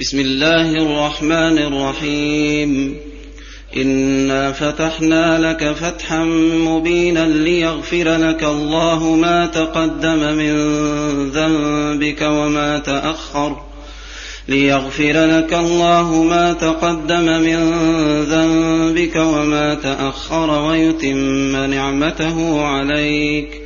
بسم الله الرحمن الرحيم. إنا فتحنا لك فتحا مبينا ليغفر لك الله ما تقدم من ذنبك وما تأخر. ليغفر لك الله ما تقدم من ذنبك وما تأخر ويتم نعمته عليك.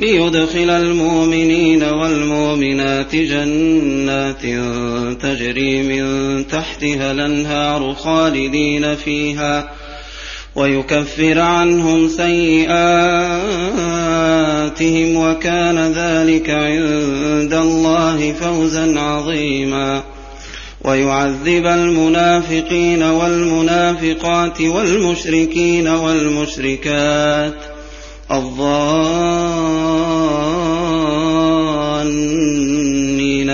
ليدخل المؤمنين والمؤمنات جنات تجري من تحتها الأنهار خالدين فيها ويكفر عنهم سيئاتهم وكان ذلك عند الله فوزا عظيما ويعذب المنافقين والمنافقات والمشركين والمشركات. الظانين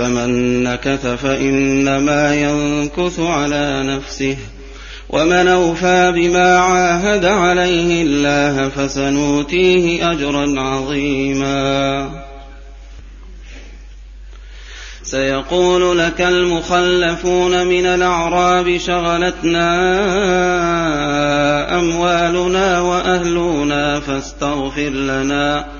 فمن نكث فإنما ينكث على نفسه ومن أوفى بما عاهد عليه الله فسنؤتيه أجرا عظيما. سيقول لك المخلفون من الأعراب شغلتنا أموالنا وأهلنا فاستغفر لنا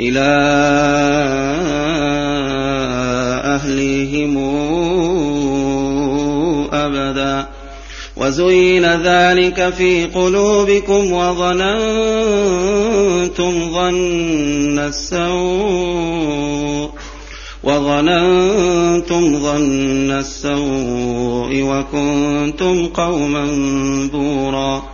إلى أهليهم أبدا. وزين ذلك في قلوبكم وظننتم ظن السوء وظننتم ظن السوء وكنتم قوما بورا.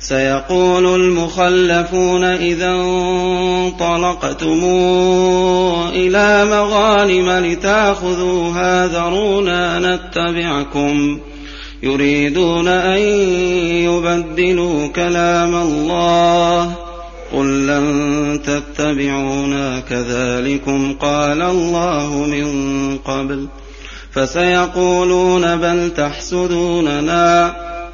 سيقول المخلفون إذا انطلقتم إلى مغانم لتاخذوها ذرونا نتبعكم يريدون أن يبدلوا كلام الله قل لن تتبعونا كذلكم قال الله من قبل فسيقولون بل تحسدوننا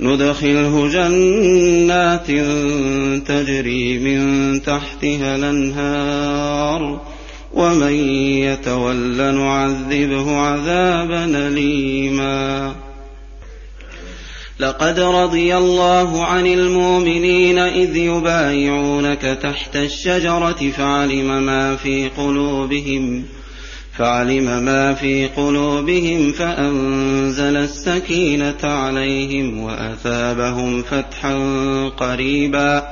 ندخله جنات تجري من تحتها الأنهار ومن يتول نعذبه عذابا اليما. لقد رضي الله عن المؤمنين إذ يبايعونك تحت الشجرة فعلم ما في قلوبهم. فعلم ما في قلوبهم فأنزل السكينة عليهم وأثابهم فتحا قريبا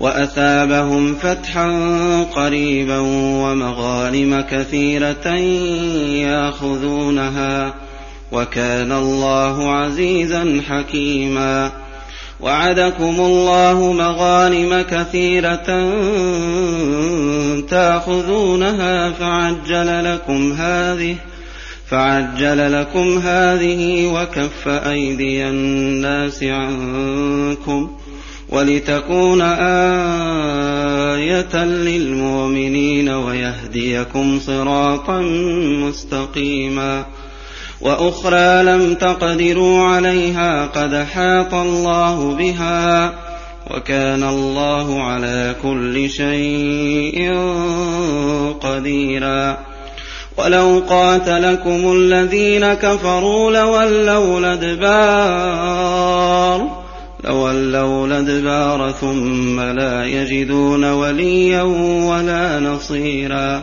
وأثابهم فتحا قريبا ومغانم كثيرة يأخذونها وكان الله عزيزا حكيما وعدكم الله مغانم كثيرة تأخذونها فعجل لكم هذه فعجل لكم هذه وكف أيدي الناس عنكم ولتكون آية للمؤمنين ويهديكم صراطا مستقيما وأخرى لم تقدروا عليها قد حاط الله بها وكان الله على كل شيء قديرا. ولو قاتلكم الذين كفروا لولوا الأدبار لولوا الأدبار ثم لا يجدون وليا ولا نصيرا.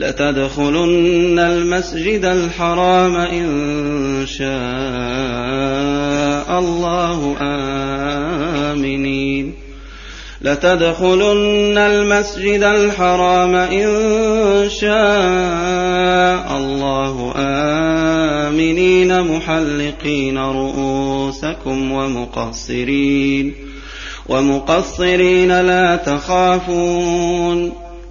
لتدخلن المسجد الحرام إن شاء الله. آمنين لتدخلن المسجد الحرام إن شاء الله. آمنين محلقين رؤوسكم ومقصرين. ومقصرين لا تخافون.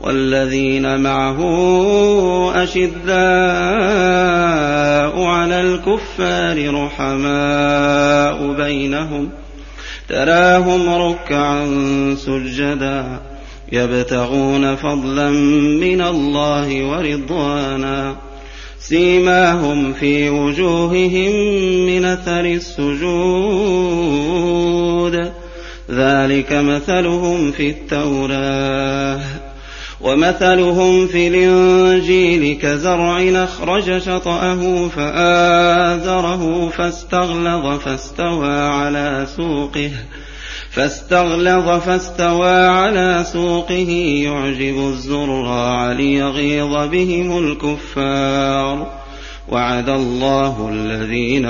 والذين معه أشداء على الكفار رحماء بينهم تراهم ركعا سجدا يبتغون فضلا من الله ورضوانا. سيماهم في وجوههم من أثر السجود. ذلك مثلهم في التوراة. ومثلهم في الإنجيل كزرع أخرج شطأه فآزره فاستغلظ فاستوى على سوقه فاستغلظ فاستوى على سوقه يعجب الزراع ليغيظ بهم الكفار وعد الله الذين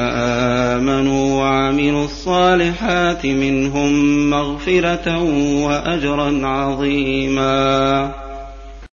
آمنوا وعملوا الصالحات منهم مغفرة وأجرا عظيما